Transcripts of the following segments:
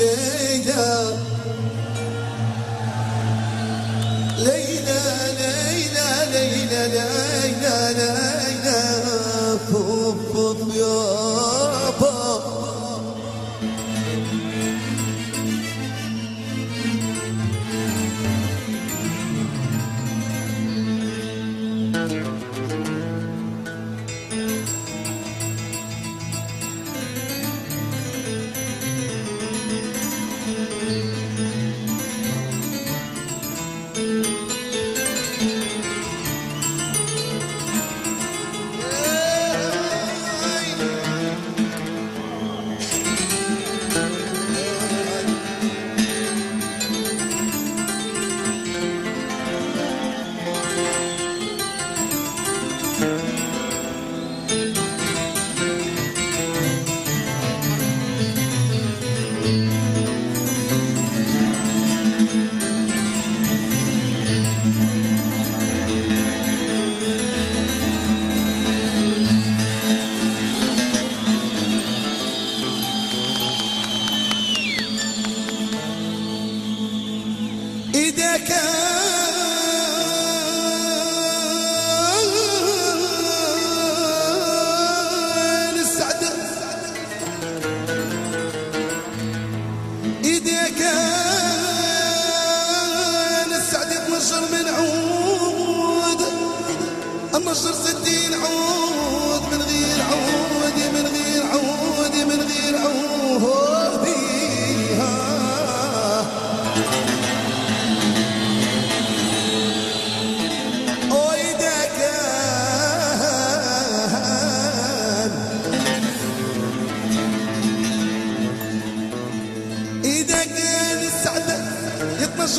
Leyla. Leyla Leyla Leyla Leyla Leyla. Pum pum ya pum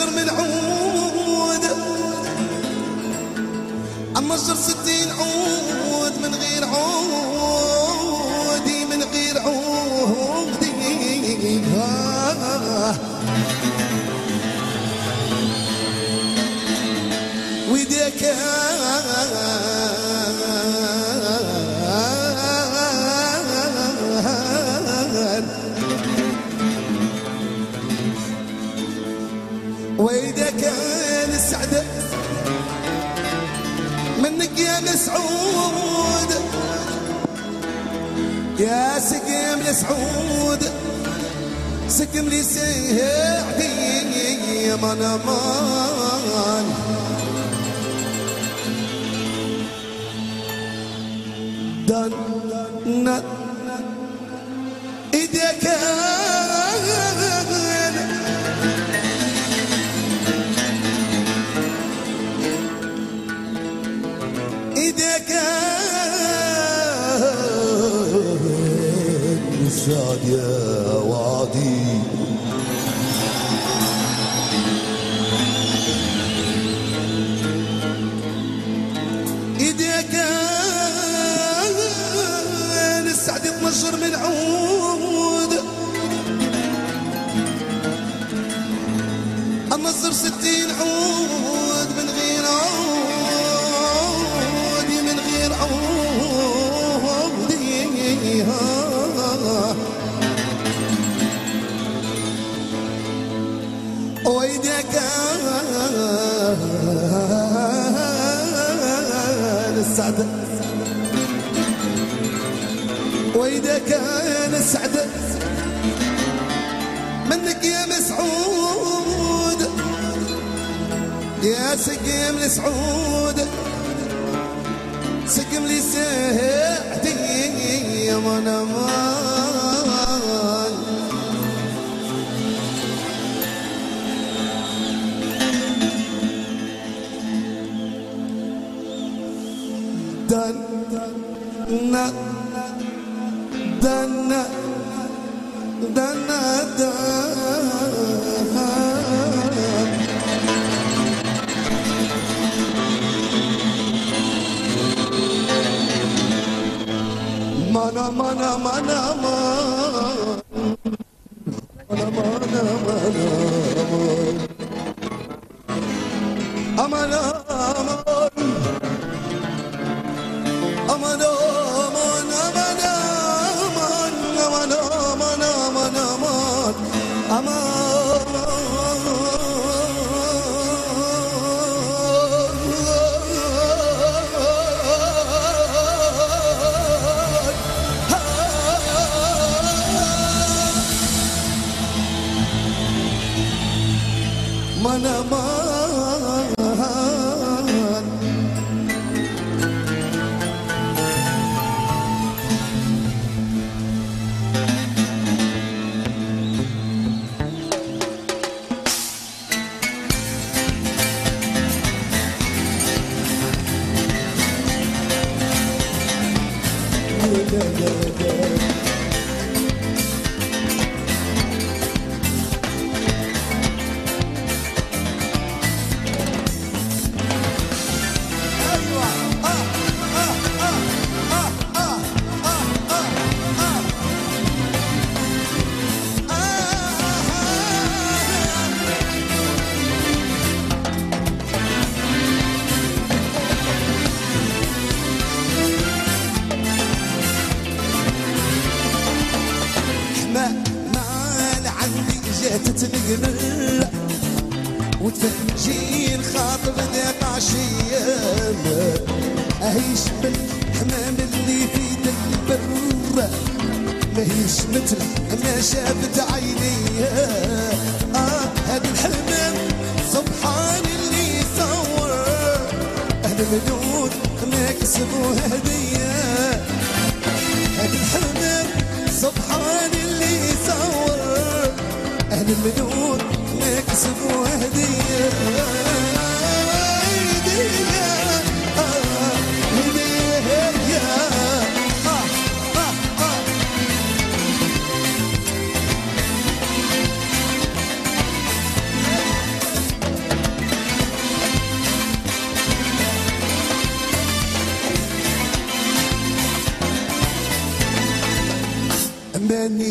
يتنشر من عود. النشر ستين عود من غير عود من غير عود آه وإذا يا مسعود. يا سقيم سعود سقم لي سيهدي يا من أمان. دن ايديك السعد منك يا مسعود. يا سقيم لسعود. سقم لي سعدي يا من أمان دن دن دن. Mana mana mana mana Yeah, yeah, yeah. عشية أهيش بالحمام اللي في البر ماهيش مثل ما شافت عيني. آه هذا الحمام سبحان اللي صور. أهل المليون ما كسبوا هدية. هذا الحمام سبحان اللي صور. أهل المليون ما كسبوا هدية.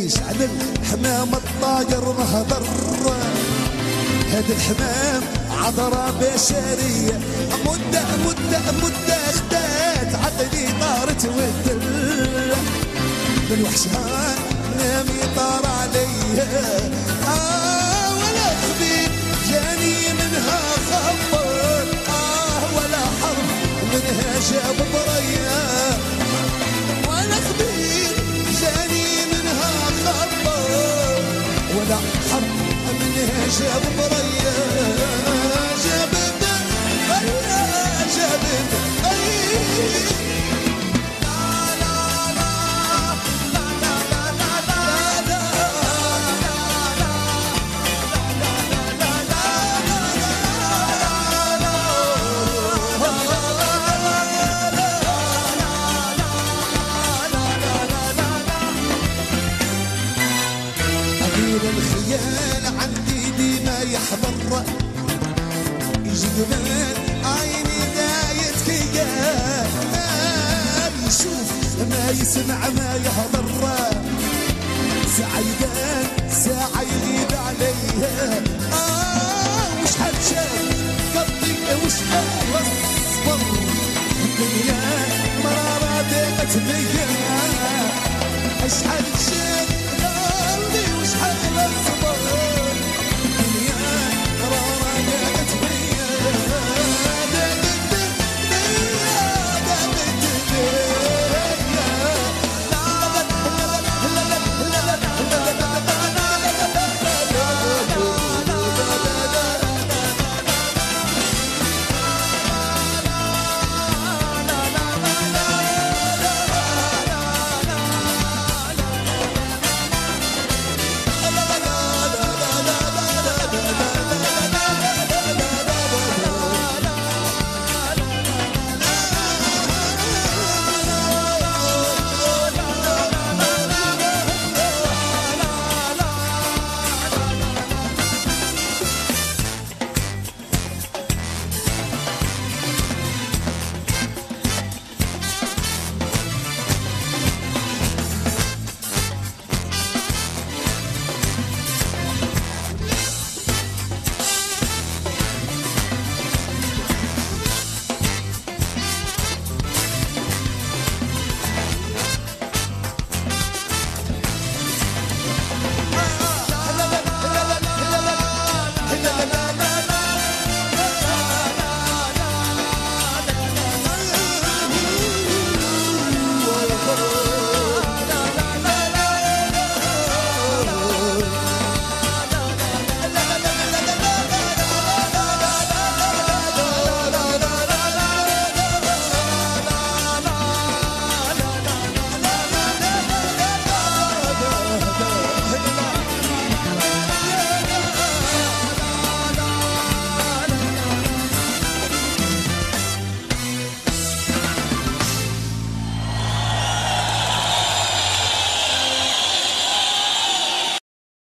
مانيش على الحمام الطاير مهضر هذا الحمام عذرة بشرية. مدة مدة مدة اختات عقلي طارت والدل من وحشها نام يطار عليا آه. ever, but ما يسمع ما يهضر سعيدان ساعة يغيب عليها. آه وش حتشاف قضي وش اصبر الدنيا؟ مرارة ضيقت بيا اش حتشاف